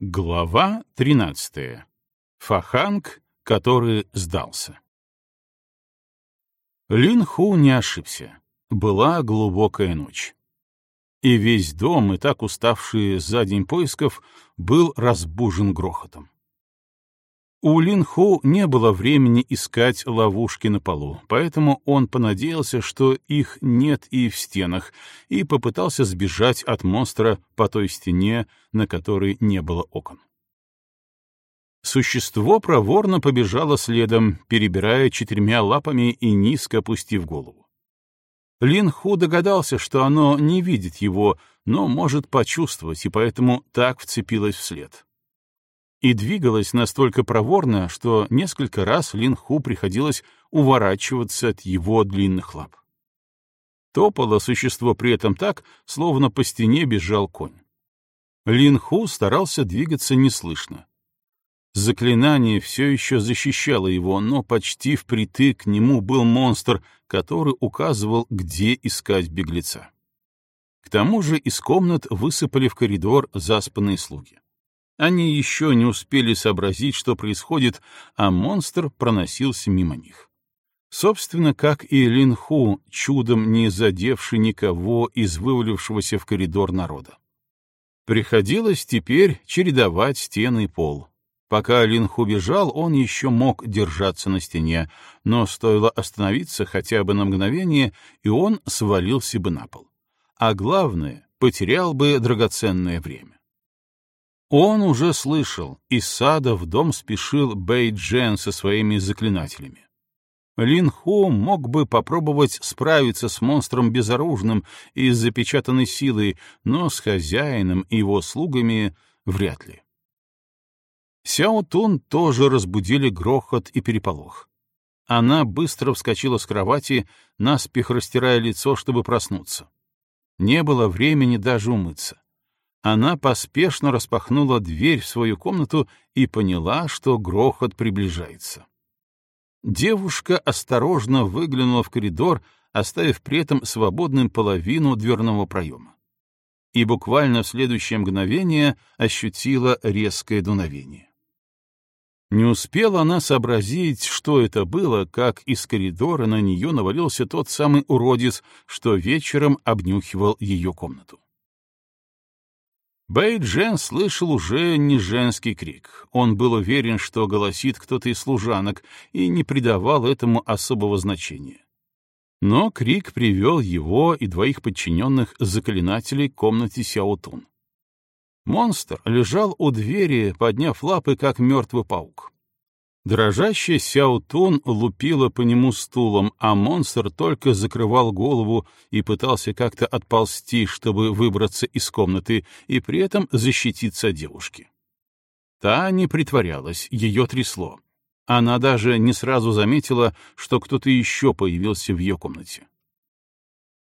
Глава 13. Фаханг, который сдался. Лин Ху не ошибся. Была глубокая ночь. И весь дом, и так уставший за день поисков, был разбужен грохотом. У Линху не было времени искать ловушки на полу, поэтому он понадеялся, что их нет и в стенах, и попытался сбежать от монстра по той стене, на которой не было окон. Существо проворно побежало следом, перебирая четырьмя лапами и низко опустив голову. Линху догадался, что оно не видит его, но может почувствовать, и поэтому так вцепилось вслед и двигалась настолько проворно, что несколько раз Лин Ху приходилось уворачиваться от его длинных лап. Топало существо при этом так, словно по стене бежал конь. Лин Ху старался двигаться неслышно. Заклинание все еще защищало его, но почти впритык к нему был монстр, который указывал, где искать беглеца. К тому же из комнат высыпали в коридор заспанные слуги. Они еще не успели сообразить, что происходит, а монстр проносился мимо них. Собственно, как и Линху, чудом не задевший никого из вывалившегося в коридор народа. Приходилось теперь чередовать стены и пол. Пока Линху бежал, он еще мог держаться на стене, но стоило остановиться хотя бы на мгновение, и он свалился бы на пол. А главное, потерял бы драгоценное время. Он уже слышал, из сада в дом спешил Бэй Джен со своими заклинателями. Лин Ху мог бы попробовать справиться с монстром безоружным и с запечатанной силой, но с хозяином и его слугами вряд ли. Сяо Тун тоже разбудили грохот и переполох. Она быстро вскочила с кровати, наспех растирая лицо, чтобы проснуться. Не было времени даже умыться она поспешно распахнула дверь в свою комнату и поняла, что грохот приближается. Девушка осторожно выглянула в коридор, оставив при этом свободным половину дверного проема. И буквально в следующее мгновение ощутила резкое дуновение. Не успела она сообразить, что это было, как из коридора на нее навалился тот самый уродец, что вечером обнюхивал ее комнату. Бэй Джен слышал уже не женский крик. Он был уверен, что голосит кто-то из служанок, и не придавал этому особого значения. Но крик привел его и двоих подчиненных заклинателей к комнате Сяотун. Монстр лежал у двери, подняв лапы, как мертвый паук. Дрожащая Сяутун лупила по нему стулом, а монстр только закрывал голову и пытался как-то отползти, чтобы выбраться из комнаты и при этом защититься от девушки. Та не притворялась, ее трясло. Она даже не сразу заметила, что кто-то еще появился в ее комнате.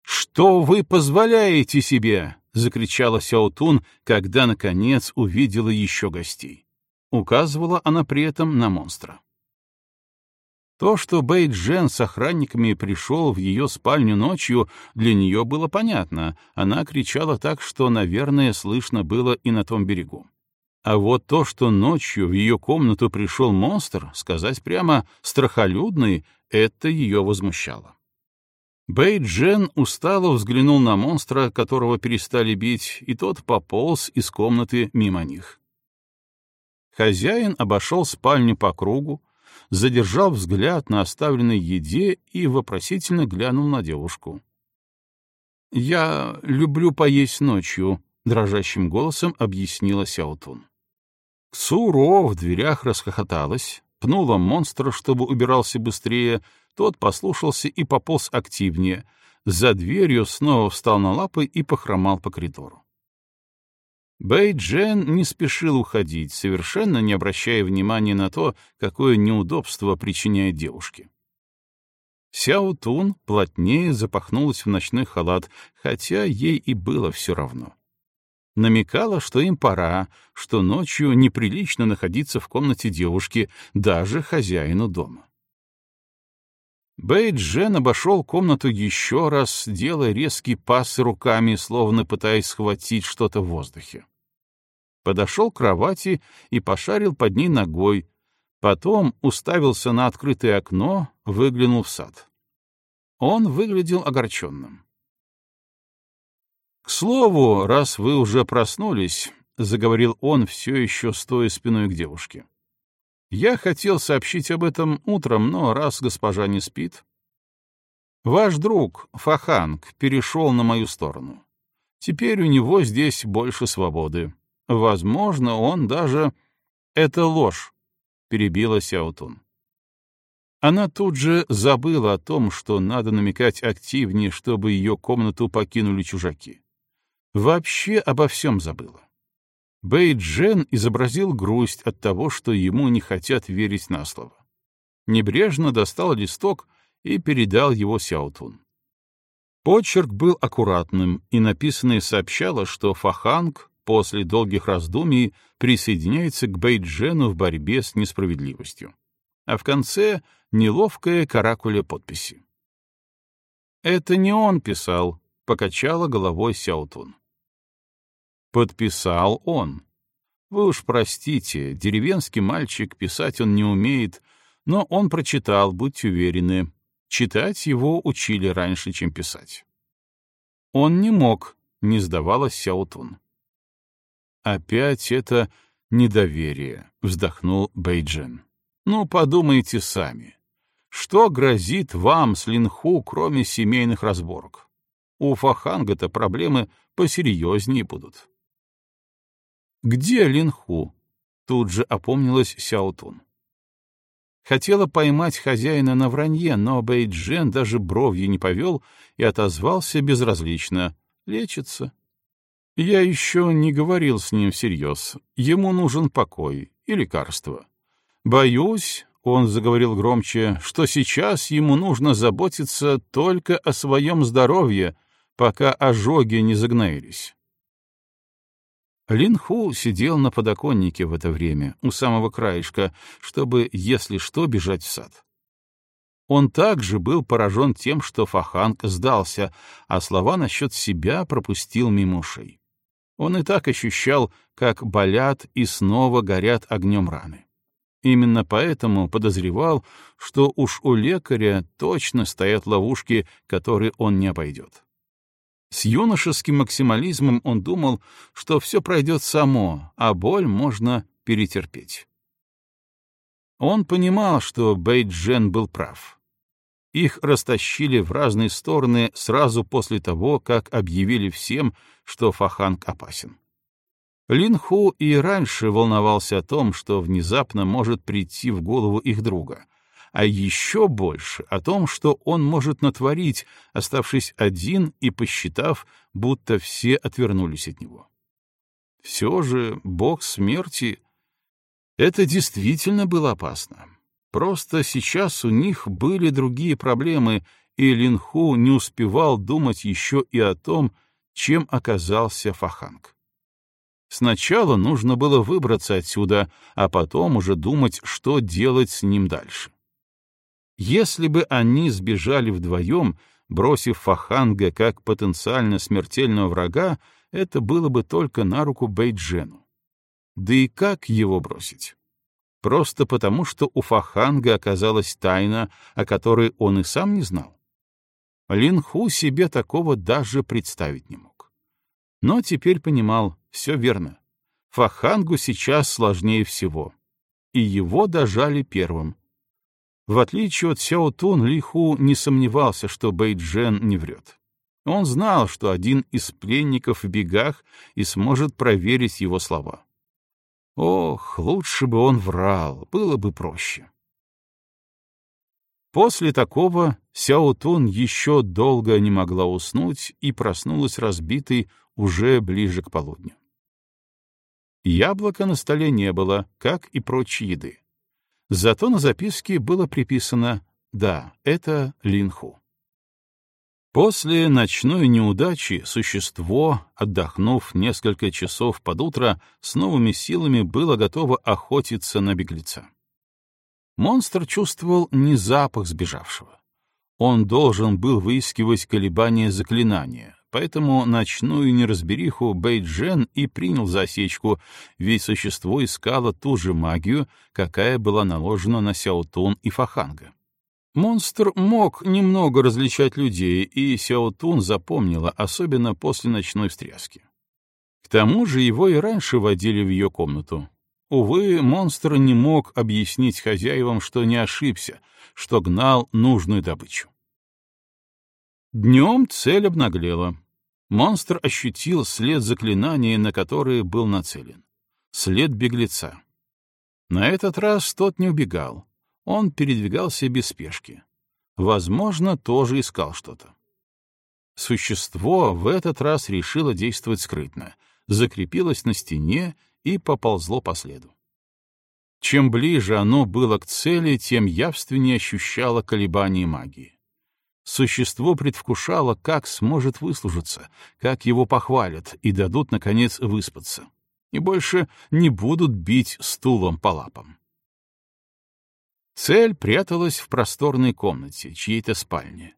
«Что вы позволяете себе?» — закричала Сяутун, когда, наконец, увидела еще гостей. Указывала она при этом на монстра. То, что Бэй Джен с охранниками пришел в ее спальню ночью, для нее было понятно. Она кричала так, что, наверное, слышно было и на том берегу. А вот то, что ночью в ее комнату пришел монстр, сказать прямо страхолюдный, это ее возмущало. Бэй Джен устало взглянул на монстра, которого перестали бить, и тот пополз из комнаты мимо них. Хозяин обошел спальню по кругу, задержал взгляд на оставленной еде и вопросительно глянул на девушку. «Я люблю поесть ночью», — дрожащим голосом объяснила Сяутун. Ксуро в дверях расхохоталась, пнула монстра, чтобы убирался быстрее, тот послушался и пополз активнее, за дверью снова встал на лапы и похромал по коридору. Бэй Джен не спешил уходить, совершенно не обращая внимания на то, какое неудобство причиняет девушке. Сяо Тун плотнее запахнулась в ночной халат, хотя ей и было все равно. Намекала, что им пора, что ночью неприлично находиться в комнате девушки, даже хозяину дома. Бэй Джен обошел комнату еще раз, делая резкий пас руками, словно пытаясь схватить что-то в воздухе. подошел к кровати и пошарил под ней ногой, потом уставился на открытое окно, выглянул в сад. Он выглядел огорченным. «К слову, раз вы уже проснулись», — заговорил он, все еще стоя спиной к девушке. «Я хотел сообщить об этом утром, но раз госпожа не спит...» «Ваш друг, Фаханг, перешел на мою сторону. Теперь у него здесь больше свободы. Возможно, он даже... Это ложь, — перебила Сяутун. Она тут же забыла о том, что надо намекать активнее, чтобы ее комнату покинули чужаки. Вообще обо всем забыла. Бэйджен изобразил грусть от того, что ему не хотят верить на слово. Небрежно достал листок и передал его Сяутун. Почерк был аккуратным, и написанное сообщало, что Фаханг после долгих раздумий присоединяется к Бейджену в борьбе с несправедливостью. А в конце — неловкая каракуля подписи. «Это не он писал», — покачала головой Сяутун. «Подписал он. Вы уж простите, деревенский мальчик, писать он не умеет, но он прочитал, будьте уверены, Читать его учили раньше, чем писать. Он не мог, не сдавалась Сяутун. «Опять это недоверие», — вздохнул Бэйджен. «Ну, подумайте сами. Что грозит вам с Линху, кроме семейных разборок? У Фаханга-то проблемы посерьезнее будут». «Где Линху?» — тут же опомнилась Сяутун. Хотела поймать хозяина на вранье, но Бейджен даже бровью не повел и отозвался безразлично. Лечится. Я еще не говорил с ним всерьез. Ему нужен покой и лекарство. Боюсь, — он заговорил громче, — что сейчас ему нужно заботиться только о своем здоровье, пока ожоги не загноились. Линху сидел на подоконнике в это время, у самого краешка, чтобы, если что, бежать в сад. Он также был поражен тем, что Фаханг сдался, а слова насчет себя пропустил мимо. Он и так ощущал, как болят и снова горят огнем раны. Именно поэтому подозревал, что уж у лекаря точно стоят ловушки, которые он не обойдет. С юношеским максимализмом он думал, что все пройдет само, а боль можно перетерпеть. Он понимал, что Бейджен был прав. Их растащили в разные стороны сразу после того, как объявили всем, что Фаханг опасен. Линху и раньше волновался о том, что внезапно может прийти в голову их друга — а еще больше о том, что он может натворить, оставшись один и посчитав, будто все отвернулись от него. Все же бог смерти — это действительно было опасно. Просто сейчас у них были другие проблемы, и Линху не успевал думать еще и о том, чем оказался Фаханг. Сначала нужно было выбраться отсюда, а потом уже думать, что делать с ним дальше. Если бы они сбежали вдвоем, бросив Фаханга как потенциально смертельного врага, это было бы только на руку Бейджену. Да и как его бросить? Просто потому, что у Фаханга оказалась тайна, о которой он и сам не знал. Линху себе такого даже представить не мог. Но теперь понимал, все верно. Фахангу сейчас сложнее всего. И его дожали первым — в отличие от Сяо Тун, Ли Ху не сомневался, что Бэйджен не врет. Он знал, что один из пленников в бегах и сможет проверить его слова. Ох, лучше бы он врал, было бы проще. После такого Сяо Тун еще долго не могла уснуть и проснулась разбитой уже ближе к полудню. Яблока на столе не было, как и прочей еды. Зато на записке было приписано «Да, это Линху». После ночной неудачи существо, отдохнув несколько часов под утро, с новыми силами было готово охотиться на беглеца. Монстр чувствовал не запах сбежавшего. Он должен был выискивать колебания заклинания, поэтому ночную неразбериху Бэйджен и принял засечку, ведь существо искало ту же магию, какая была наложена на Сяотун и Фаханга. Монстр мог немного различать людей, и Сяотун запомнила, особенно после ночной встряски. К тому же его и раньше водили в ее комнату. Увы, монстр не мог объяснить хозяевам, что не ошибся, что гнал нужную добычу. Днем цель обнаглела. Монстр ощутил след заклинания, на которое был нацелен. След беглеца. На этот раз тот не убегал. Он передвигался без спешки. Возможно, тоже искал что-то. Существо в этот раз решило действовать скрытно, закрепилось на стене и поползло по следу. Чем ближе оно было к цели, тем явственнее ощущало колебания магии. Существо предвкушало, как сможет выслужиться, как его похвалят и дадут, наконец, выспаться. И больше не будут бить стулом по лапам. Цель пряталась в просторной комнате, чьей-то спальне.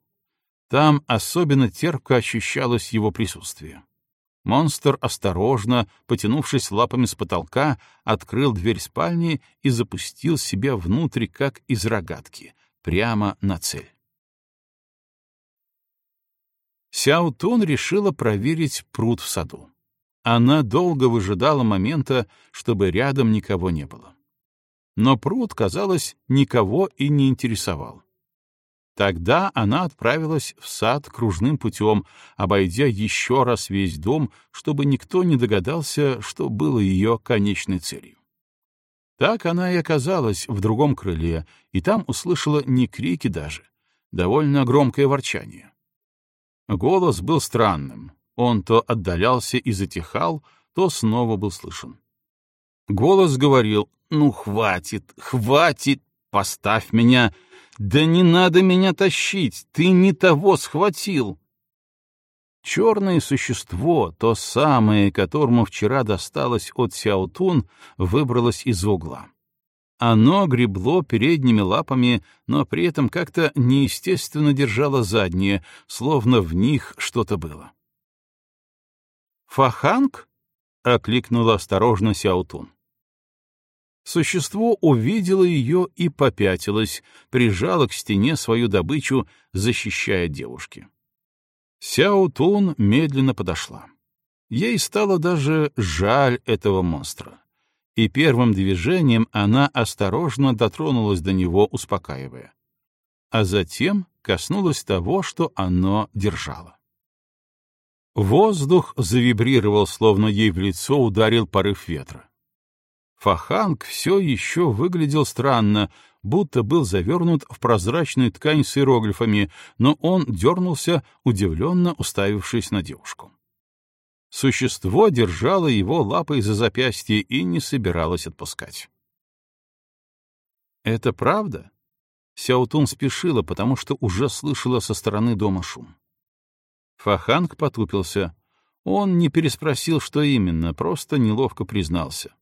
Там особенно терпко ощущалось его присутствие. Монстр осторожно, потянувшись лапами с потолка, открыл дверь спальни и запустил себя внутрь, как из рогатки, прямо на цель. Сяо Тун решила проверить пруд в саду. Она долго выжидала момента, чтобы рядом никого не было. Но пруд, казалось, никого и не интересовал. Тогда она отправилась в сад кружным путем, обойдя еще раз весь дом, чтобы никто не догадался, что было ее конечной целью. Так она и оказалась в другом крыле, и там услышала не крики даже, довольно громкое ворчание. Голос был странным. Он то отдалялся и затихал, то снова был слышен. Голос говорил «Ну, хватит, хватит, поставь меня! Да не надо меня тащить, ты не того схватил!» Черное существо, то самое, которому вчера досталось от Сяотун, выбралось из угла. Оно гребло передними лапами, но при этом как-то неестественно держало задние, словно в них что-то было. «Фаханг?» — окликнула осторожно Сяутун. Существо увидело ее и попятилось, прижало к стене свою добычу, защищая девушки. Сяутун медленно подошла. Ей стало даже жаль этого монстра и первым движением она осторожно дотронулась до него, успокаивая. А затем коснулась того, что оно держало. Воздух завибрировал, словно ей в лицо ударил порыв ветра. Фаханг все еще выглядел странно, будто был завернут в прозрачную ткань с иероглифами, но он дернулся, удивленно уставившись на девушку. Существо держало его лапой за запястье и не собиралось отпускать. «Это правда?» Сяутун спешила, потому что уже слышала со стороны дома шум. Фаханг потупился. Он не переспросил, что именно, просто неловко признался.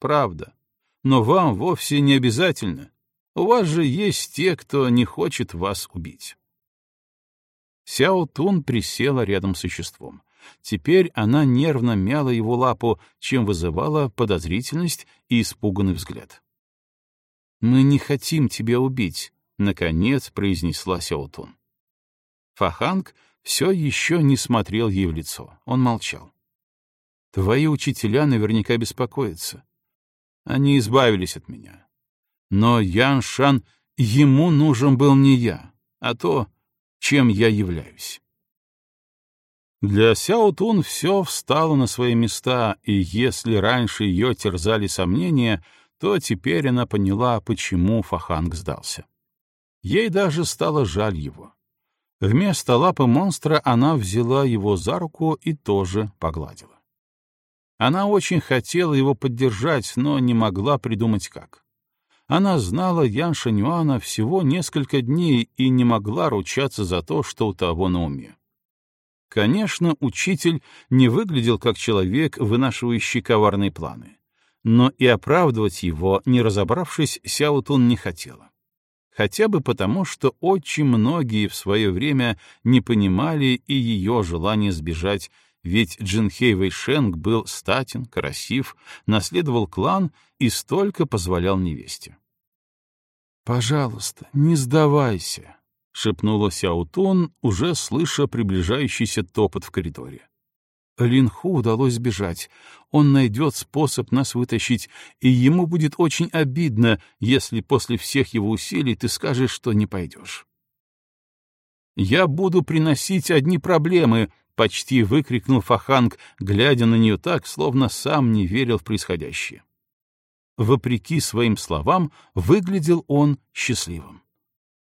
«Правда. Но вам вовсе не обязательно. У вас же есть те, кто не хочет вас убить». Сяо Тун присела рядом с существом. Теперь она нервно мяла его лапу, чем вызывала подозрительность и испуганный взгляд. «Мы не хотим тебя убить», — наконец произнесла Сяотун. Фаханг все еще не смотрел ей в лицо. Он молчал. «Твои учителя наверняка беспокоятся. Они избавились от меня. Но Ян Шан, ему нужен был не я, а то, чем я являюсь». Для Сяо Тун все встало на свои места, и если раньше ее терзали сомнения, то теперь она поняла, почему Фаханг сдался. Ей даже стало жаль его. Вместо лапы монстра она взяла его за руку и тоже погладила. Она очень хотела его поддержать, но не могла придумать как. Она знала Ян Шанюана всего несколько дней и не могла ручаться за то, что у того на уме. Конечно, учитель не выглядел как человек, вынашивающий коварные планы. Но и оправдывать его, не разобравшись, Сяо Тун не хотела. хотя бы потому, что очень многие в свое время не понимали и ее желание сбежать, ведь Джинхей Вэйшенг был статен, красив, наследовал клан и столько позволял невесте. «Пожалуйста, не сдавайся», — шепнула Сяутун, уже слыша приближающийся топот в коридоре. Линху удалось сбежать. Он найдет способ нас вытащить, и ему будет очень обидно, если после всех его усилий ты скажешь, что не пойдешь. «Я буду приносить одни проблемы», — почти выкрикнул Фаханг, глядя на нее так, словно сам не верил в происходящее. Вопреки своим словам, выглядел он счастливым.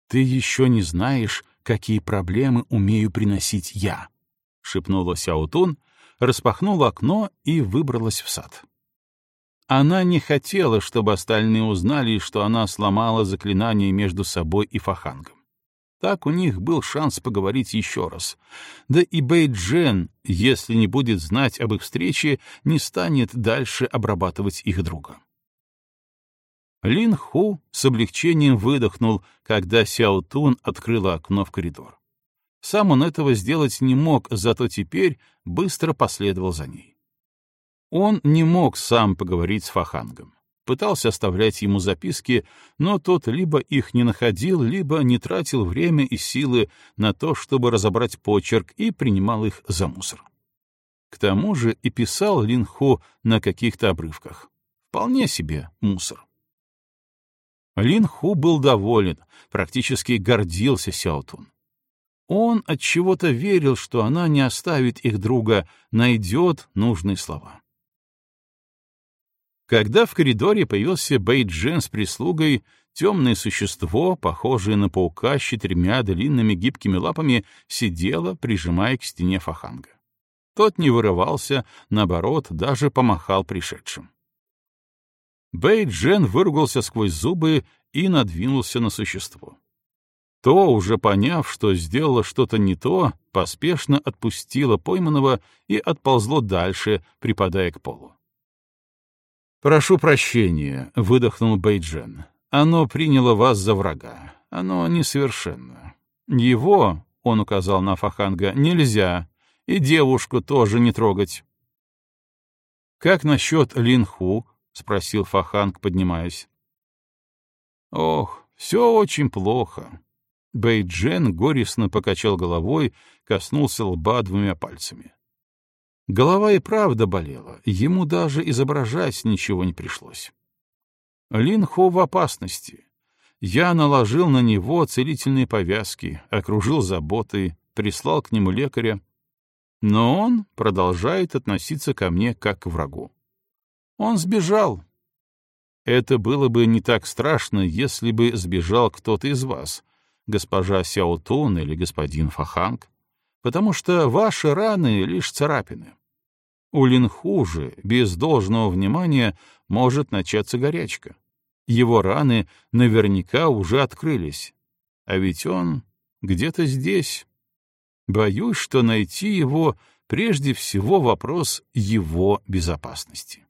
«Ты еще не знаешь, какие проблемы умею приносить я», — шепнула Сяутун, распахнула окно и выбралась в сад. Она не хотела, чтобы остальные узнали, что она сломала заклинание между собой и Фахангом. Так у них был шанс поговорить еще раз. Да и Бэйджен, если не будет знать об их встрече, не станет дальше обрабатывать их друга. Лин Ху с облегчением выдохнул, когда Сяо Тун открыла окно в коридор. Сам он этого сделать не мог, зато теперь быстро последовал за ней. Он не мог сам поговорить с Фахангом. Пытался оставлять ему записки, но тот либо их не находил, либо не тратил время и силы на то, чтобы разобрать почерк, и принимал их за мусор. К тому же и писал Линхо на каких-то обрывках. Вполне себе мусор. Линху был доволен, практически гордился Сяотун. Он от чего-то верил, что она не оставит их друга, найдет нужные слова. Когда в коридоре появился Бэйджен с прислугой, темное существо, похожее на паука с четырьмя длинными гибкими лапами, сидело, прижимая к стене Фаханга. Тот не вырывался, наоборот, даже помахал пришедшим. Бэйджен выругался сквозь зубы и надвинулся на существо. То, уже поняв, что сделала что-то не то, поспешно отпустило пойманного и отползло дальше, припадая к полу. «Прошу прощения», — выдохнул Бейджен. «Оно приняло вас за врага. Оно несовершенно. Его, — он указал на Фаханга, — нельзя, и девушку тоже не трогать». «Как насчет Линху?» — спросил Фаханг, поднимаясь. «Ох, все очень плохо», Бэйджен горестно покачал головой, коснулся лба двумя пальцами. Голова и правда болела, ему даже изображать ничего не пришлось. Лин Хо в опасности. Я наложил на него целительные повязки, окружил заботой, прислал к нему лекаря. Но он продолжает относиться ко мне как к врагу. Он сбежал. Это было бы не так страшно, если бы сбежал кто-то из вас, госпожа Сяотун или господин Фаханг, потому что ваши раны — лишь царапины. У Линху же, без должного внимания, может начаться горячка. Его раны наверняка уже открылись. А ведь он где-то здесь. Боюсь, что найти его прежде всего вопрос его безопасности.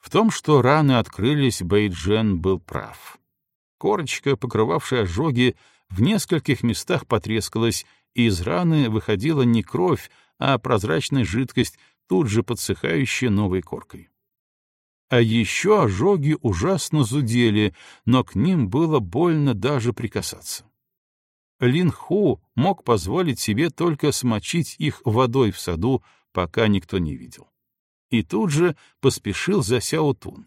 В том, что раны открылись, Бэйджен был прав. Корочка, покрывавшая ожоги, в нескольких местах потрескалась, и из раны выходила не кровь, а прозрачная жидкость, тут же подсыхающая новой коркой. А еще ожоги ужасно зудели, но к ним было больно даже прикасаться. Лин Ху мог позволить себе только смочить их водой в саду, пока никто не видел. И тут же поспешил за Сяо Тун.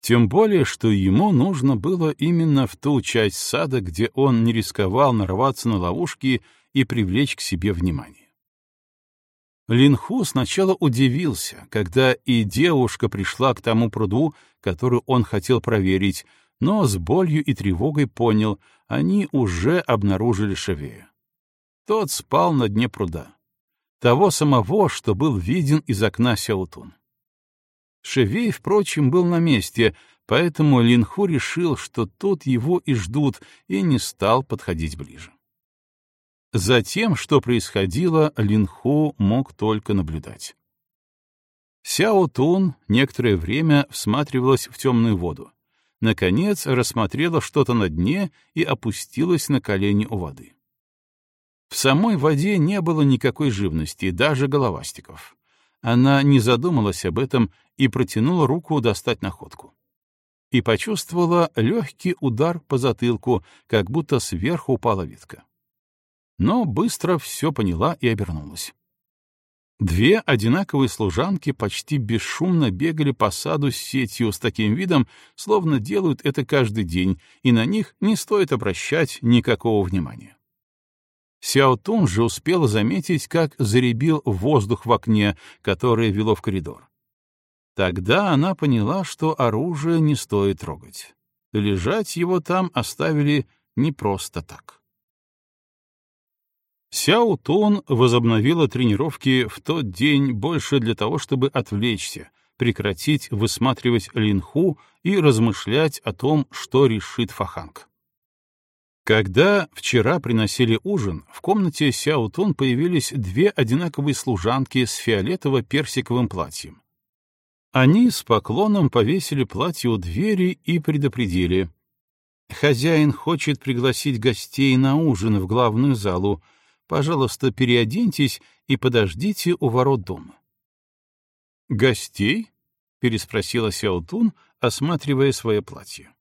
Тем более, что ему нужно было именно в ту часть сада, где он не рисковал нарваться на ловушки и привлечь к себе внимание. Линху сначала удивился, когда и девушка пришла к тому пруду, который он хотел проверить, но с болью и тревогой понял, они уже обнаружили Шевея. Тот спал на дне пруда. Того самого, что был виден из окна Сяутун. Шевей, впрочем, был на месте, поэтому Линху решил, что тут его и ждут, и не стал подходить ближе. Затем, что происходило, Линху мог только наблюдать. Сяо Тун некоторое время всматривалась в темную воду. наконец рассмотрела что-то на дне и опустилась на колени у воды. В самой воде не было никакой живности, даже головастиков. Она не задумалась об этом и протянула руку достать находку. И почувствовала легкий удар по затылку, как будто сверху упала ветка. Но быстро все поняла и обернулась. Две одинаковые служанки почти бесшумно бегали по саду с сетью с таким видом, словно делают это каждый день, и на них не стоит обращать никакого внимания. Сяо Тун же успела заметить, как заребил воздух в окне, которое вело в коридор. Тогда она поняла, что оружие не стоит трогать. Лежать его там оставили не просто так. Сяо Тун возобновила тренировки в тот день больше для того, чтобы отвлечься, прекратить высматривать Линху и размышлять о том, что решит Фаханг. Когда вчера приносили ужин, в комнате Сяо Тун появились две одинаковые служанки с фиолетово-персиковым платьем. Они с поклоном повесили платье у двери и предупредили. «Хозяин хочет пригласить гостей на ужин в главную залу, Пожалуйста, переоденьтесь и подождите у ворот дома. «Гостей?» — переспросила Сяотун, осматривая свое платье.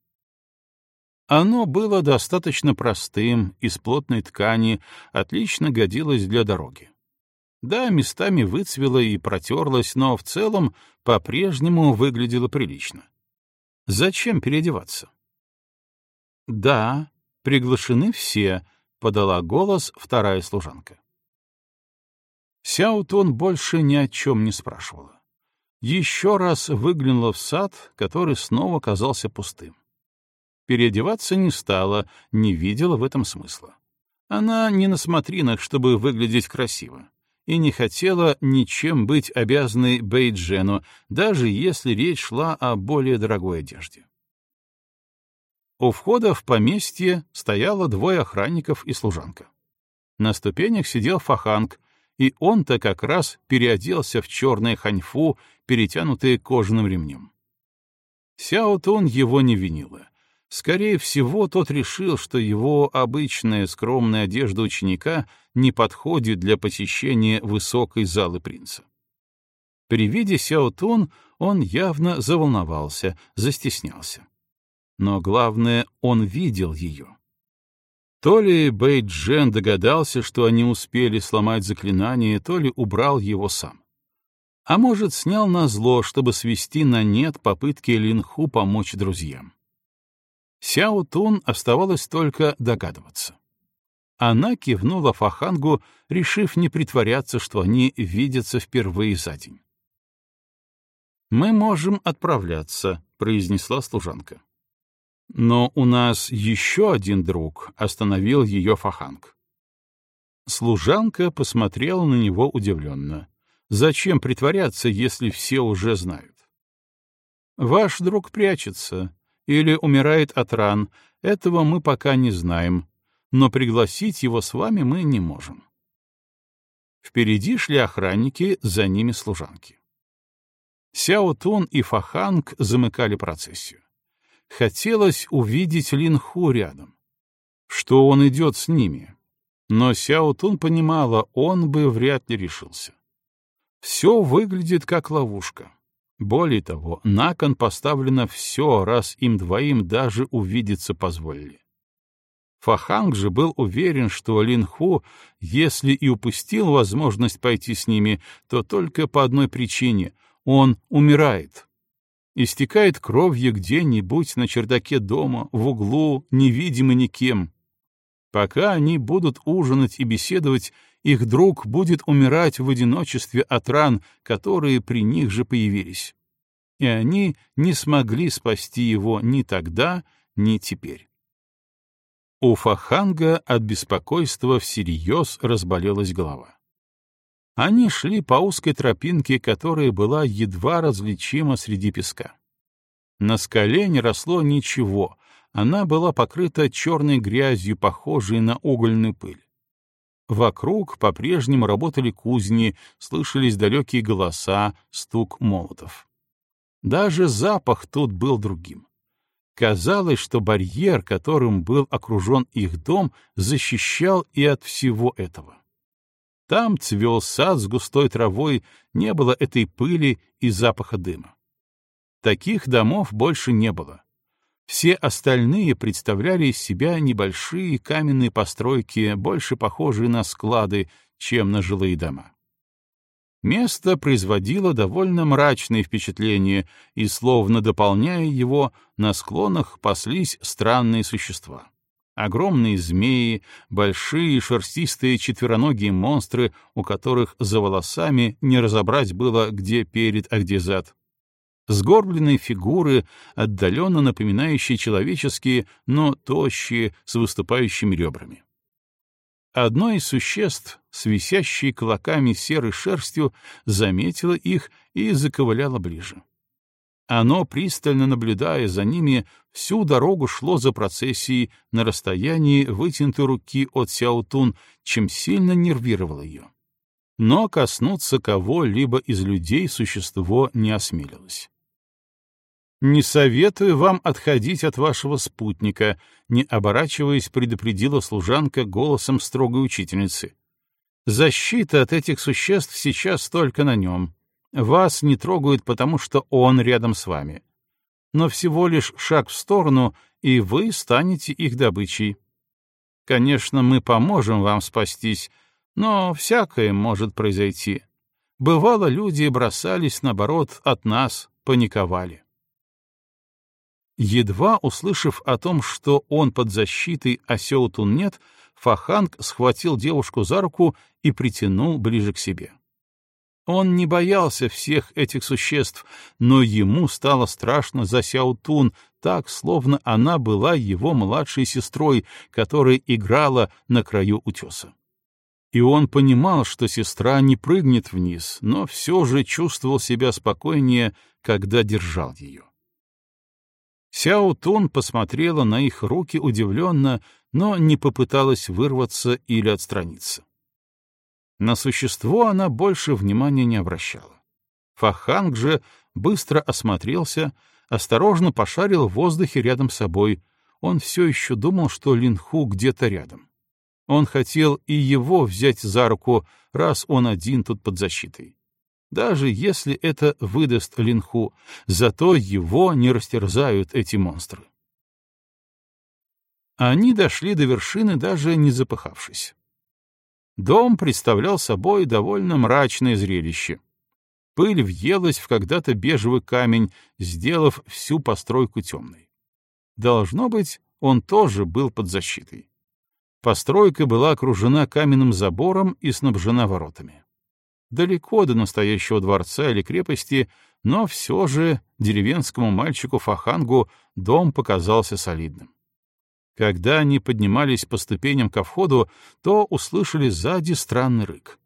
Оно было достаточно простым, из плотной ткани, отлично годилось для дороги. Да, местами выцвело и протерлось, но в целом по-прежнему выглядело прилично. Зачем переодеваться? Да, приглашены все, подала голос вторая служанка. Сяутун больше ни о чем не спрашивала. Еще раз выглянула в сад, который снова казался пустым. Переодеваться не стала, не видела в этом смысла. Она не на смотринах, чтобы выглядеть красиво, и не хотела ничем быть обязанной Бейджену, даже если речь шла о более дорогой одежде. У входа в поместье стояло двое охранников и служанка. На ступенях сидел Фаханг, и он-то как раз переоделся в черное ханьфу, перетянутое кожаным ремнем. Сяо Тун его не винила. Скорее всего, тот решил, что его обычная скромная одежда ученика не подходит для посещения высокой залы принца. При виде Сяо Тун он явно заволновался, застеснялся но главное, он видел ее. То ли Бэйджен догадался, что они успели сломать заклинание, то ли убрал его сам. А может, снял на зло, чтобы свести на нет попытки Линху помочь друзьям. Сяо Тун оставалось только догадываться. Она кивнула Фахангу, решив не притворяться, что они видятся впервые за день. «Мы можем отправляться», — произнесла служанка. Но у нас еще один друг остановил ее Фаханг. Служанка посмотрела на него удивленно. Зачем притворяться, если все уже знают? Ваш друг прячется или умирает от ран, этого мы пока не знаем, но пригласить его с вами мы не можем. Впереди шли охранники, за ними служанки. Сяо Тун и Фаханг замыкали процессию. Хотелось увидеть Линху рядом. Что он идет с ними? Но Сяо Тун понимала, он бы вряд ли решился. Все выглядит как ловушка. Более того, на кон поставлено все, раз им двоим даже увидеться позволили. Фаханг же был уверен, что Линху, если и упустил возможность пойти с ними, то только по одной причине — он умирает истекает кровью где-нибудь на чердаке дома, в углу, невидимый никем. Пока они будут ужинать и беседовать, их друг будет умирать в одиночестве от ран, которые при них же появились. И они не смогли спасти его ни тогда, ни теперь. У Фаханга от беспокойства всерьез разболелась голова. Они шли по узкой тропинке, которая была едва различима среди песка. На скале не росло ничего, она была покрыта черной грязью, похожей на угольную пыль. Вокруг по-прежнему работали кузни, слышались далекие голоса, стук молотов. Даже запах тут был другим. Казалось, что барьер, которым был окружен их дом, защищал и от всего этого. Там цвел сад с густой травой, не было этой пыли и запаха дыма. Таких домов больше не было. Все остальные представляли из себя небольшие каменные постройки, больше похожие на склады, чем на жилые дома. Место производило довольно мрачное впечатление, и, словно дополняя его, на склонах паслись странные существа. Огромные змеи, большие шерстистые четвероногие монстры, у которых за волосами не разобрать было, где перед, а где зад. Сгорбленные фигуры, отдаленно напоминающие человеческие, но тощие, с выступающими ребрами. Одно из существ, с висящей клоками серой шерстью, заметило их и заковыляло ближе. Оно, пристально наблюдая за ними, всю дорогу шло за процессией на расстоянии вытянутой руки от Сяутун, чем сильно нервировало ее. Но коснуться кого-либо из людей существо не осмелилось. «Не советую вам отходить от вашего спутника», не оборачиваясь, предупредила служанка голосом строгой учительницы. «Защита от этих существ сейчас только на нем. Вас не трогают, потому что он рядом с вами. Но всего лишь шаг в сторону, и вы станете их добычей. Конечно, мы поможем вам спастись, но всякое может произойти. Бывало, люди бросались, наоборот, от нас, паниковали. Едва услышав о том, что он под защитой, а Сеутун нет, Фаханг схватил девушку за руку и притянул ближе к себе. Он не боялся всех этих существ, но ему стало страшно за Сяутун, так, словно она была его младшей сестрой, которая играла на краю утеса. И он понимал, что сестра не прыгнет вниз, но все же чувствовал себя спокойнее, когда держал ее. Сяо Тун посмотрела на их руки удивленно, но не попыталась вырваться или отстраниться. На существо она больше внимания не обращала. Фаханг же быстро осмотрелся, осторожно пошарил в воздухе рядом с собой. Он все еще думал, что Линху где-то рядом. Он хотел и его взять за руку, раз он один тут под защитой даже если это выдаст Линху, зато его не растерзают эти монстры. Они дошли до вершины, даже не запыхавшись. Дом представлял собой довольно мрачное зрелище. Пыль въелась в когда-то бежевый камень, сделав всю постройку темной. Должно быть, он тоже был под защитой. Постройка была окружена каменным забором и снабжена воротами далеко до настоящего дворца или крепости, но все же деревенскому мальчику Фахангу дом показался солидным. Когда они поднимались по ступеням ко входу, то услышали сзади странный рык.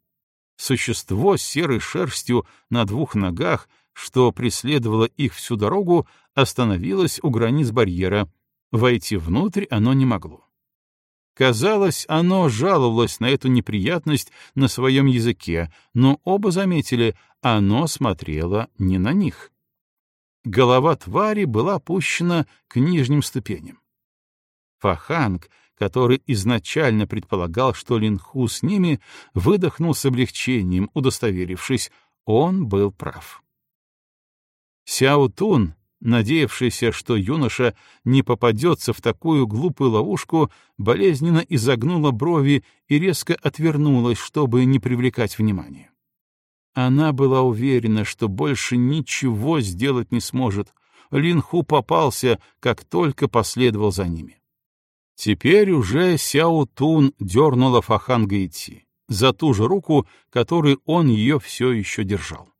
Существо с серой шерстью на двух ногах, что преследовало их всю дорогу, остановилось у границ барьера. Войти внутрь оно не могло. Казалось, оно жаловалось на эту неприятность на своем языке, но оба заметили, оно смотрело не на них. Голова твари была опущена к нижним ступеням. Фаханг, который изначально предполагал, что Линху с ними, выдохнул с облегчением, удостоверившись, он был прав. Сяо Тун, надеявшийся, что юноша не попадется в такую глупую ловушку, болезненно изогнула брови и резко отвернулась, чтобы не привлекать внимания. Она была уверена, что больше ничего сделать не сможет. Линху попался, как только последовал за ними. Теперь уже Сяо Тун дернула Фаханга идти, за ту же руку, которой он ее все еще держал.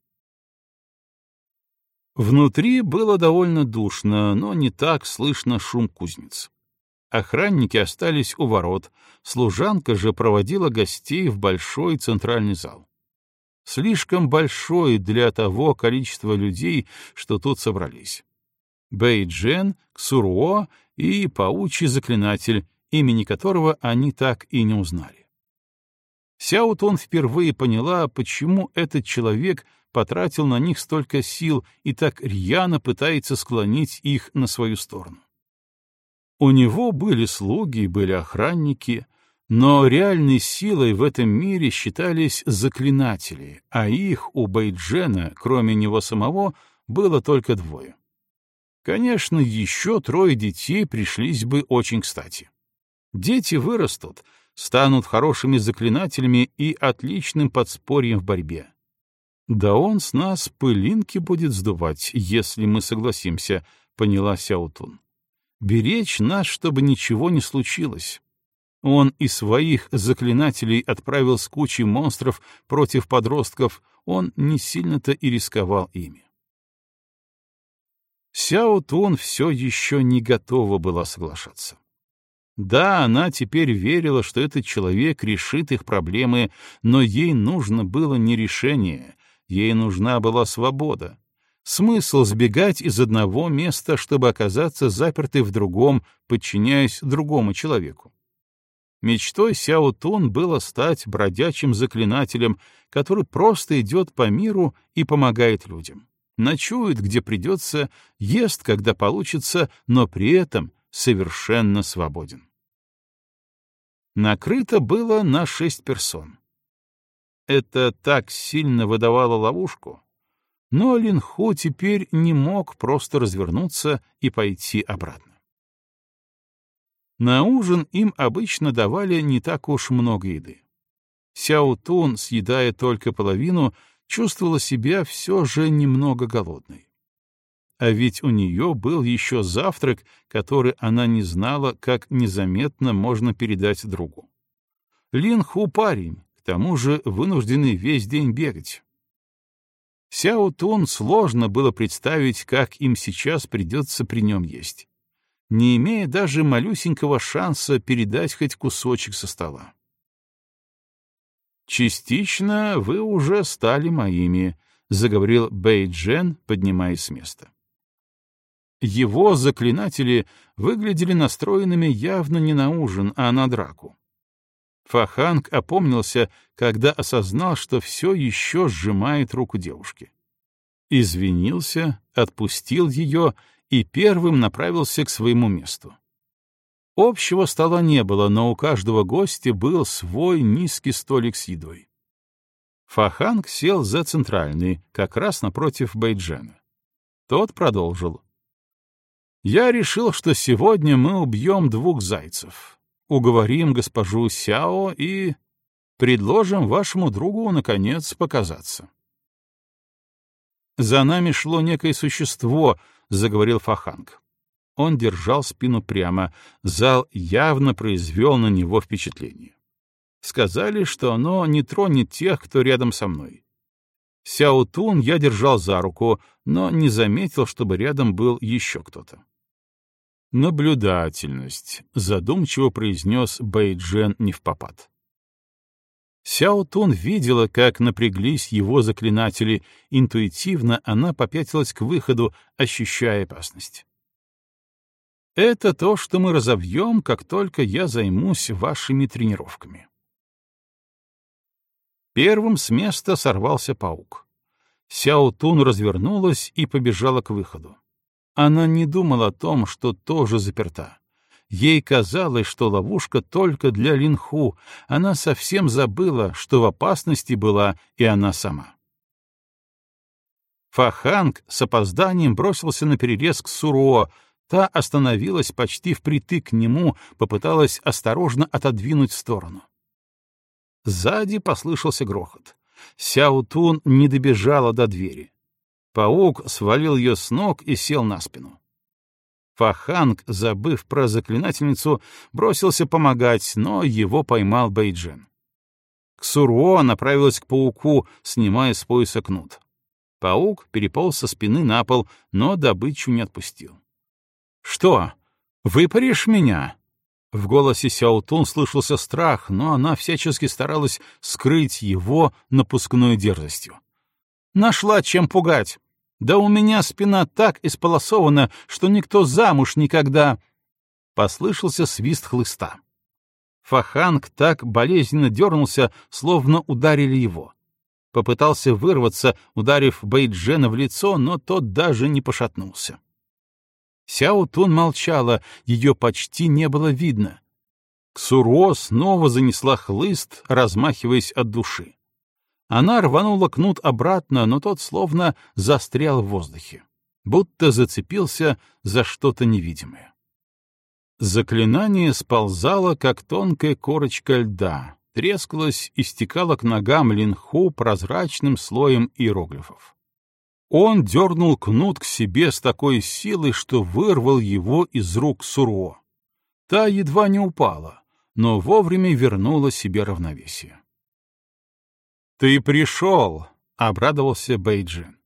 Внутри было довольно душно, но не так слышно шум кузнец. Охранники остались у ворот, служанка же проводила гостей в большой центральный зал. Слишком большой для того количества людей, что тут собрались. Бэйджен, Ксуруо и паучий заклинатель, имени которого они так и не узнали. Сяутон впервые поняла, почему этот человек потратил на них столько сил и так рьяно пытается склонить их на свою сторону. У него были слуги, были охранники, но реальной силой в этом мире считались заклинатели, а их у Бейджена, кроме него самого, было только двое. Конечно, еще трое детей пришлись бы очень кстати. Дети вырастут, станут хорошими заклинателями и отличным подспорьем в борьбе. Да он с нас пылинки будет сдувать, если мы согласимся, поняла Сяутун. Беречь нас, чтобы ничего не случилось. Он и своих заклинателей отправил с кучей монстров против подростков, он не сильно-то и рисковал ими. Сяо Тун все еще не готова была соглашаться. Да, она теперь верила, что этот человек решит их проблемы, но ей нужно было не решение, ей нужна была свобода. Смысл сбегать из одного места, чтобы оказаться запертой в другом, подчиняясь другому человеку. Мечтой Сяо Тун было стать бродячим заклинателем, который просто идет по миру и помогает людям. Ночует, где придется, ест, когда получится, но при этом совершенно свободен. Накрыто было на шесть персон. Это так сильно выдавало ловушку, но Линху теперь не мог просто развернуться и пойти обратно. На ужин им обычно давали не так уж много еды. Сяо Тун, съедая только половину, чувствовала себя все же немного голодной. А ведь у нее был еще завтрак, который она не знала, как незаметно можно передать другу. Лин Ху парень, тому же вынужденный весь день бегать. Сяо Тун сложно было представить, как им сейчас придется при нем есть не имея даже малюсенького шанса передать хоть кусочек со стола. «Частично вы уже стали моими», — заговорил Бэй Джен, поднимаясь с места. Его заклинатели выглядели настроенными явно не на ужин, а на драку. Фаханг опомнился, когда осознал, что все еще сжимает руку девушки. Извинился, отпустил ее и первым направился к своему месту. Общего стола не было, но у каждого гостя был свой низкий столик с едой. Фаханг сел за центральный, как раз напротив Бейджена. Тот продолжил. «Я решил, что сегодня мы убьем двух зайцев, уговорим госпожу Сяо и предложим вашему другу, наконец, показаться». За нами шло некое существо, — заговорил Фаханг. Он держал спину прямо, зал явно произвел на него впечатление. Сказали, что оно не тронет тех, кто рядом со мной. Сяо Тун я держал за руку, но не заметил, чтобы рядом был еще кто-то. «Наблюдательность», — задумчиво произнес Бэйджен невпопад. Сяо Тун видела, как напряглись его заклинатели, интуитивно она попятилась к выходу, ощущая опасность. «Это то, что мы разовьем, как только я займусь вашими тренировками». Первым с места сорвался паук. Сяо Тун развернулась и побежала к выходу. Она не думала о том, что тоже заперта. Ей казалось, что ловушка только для Линху. Она совсем забыла, что в опасности была и она сама. Фаханг с опозданием бросился на перерез к Суро. Та остановилась почти впритык к нему, попыталась осторожно отодвинуть в сторону. Сзади послышался грохот. Сяутун не добежала до двери. Паук свалил ее с ног и сел на спину. Фаханг, забыв про заклинательницу, бросился помогать, но его поймал Бейджен. Ксуруо направилась к пауку, снимая с пояса кнут. Паук переполз со спины на пол, но добычу не отпустил. «Что, выпаришь меня?» В голосе Сяутун слышался страх, но она всячески старалась скрыть его напускной дерзостью. «Нашла чем пугать. Да у меня спина так исполосована, что никто замуж никогда...» Послышался свист хлыста. Фаханг так болезненно дернулся, словно ударили его. Попытался вырваться, ударив Бейджена в лицо, но тот даже не пошатнулся. Сяо Тун молчала, ее почти не было видно. Ксуро снова занесла хлыст, размахиваясь от души. Она рванула кнут обратно, но тот словно застрял в воздухе, будто зацепился за что-то невидимое. Заклинание сползало, как тонкая корочка льда, трескалось и стекало к ногам Линху прозрачным слоем иероглифов. Он дернул кнут к себе с такой силой, что вырвал его из рук Суро. Та едва не упала, но вовремя вернула себе равновесие. «Ты пришел!» — обрадовался Бейджин.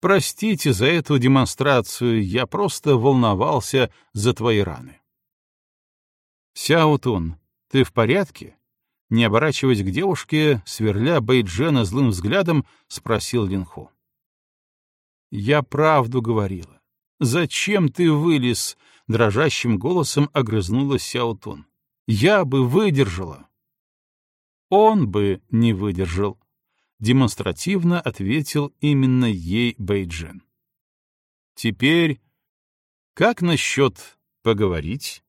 «Простите за эту демонстрацию, я просто волновался за твои раны». «Сяутун, ты в порядке?» Не оборачиваясь к девушке, сверля Бейджена злым взглядом, спросил Линху. «Я правду говорила. Зачем ты вылез?» — дрожащим голосом огрызнулась Сяутун. «Я бы выдержала». «Он бы не выдержал», — демонстративно ответил именно ей Бейджен. «Теперь как насчет поговорить?»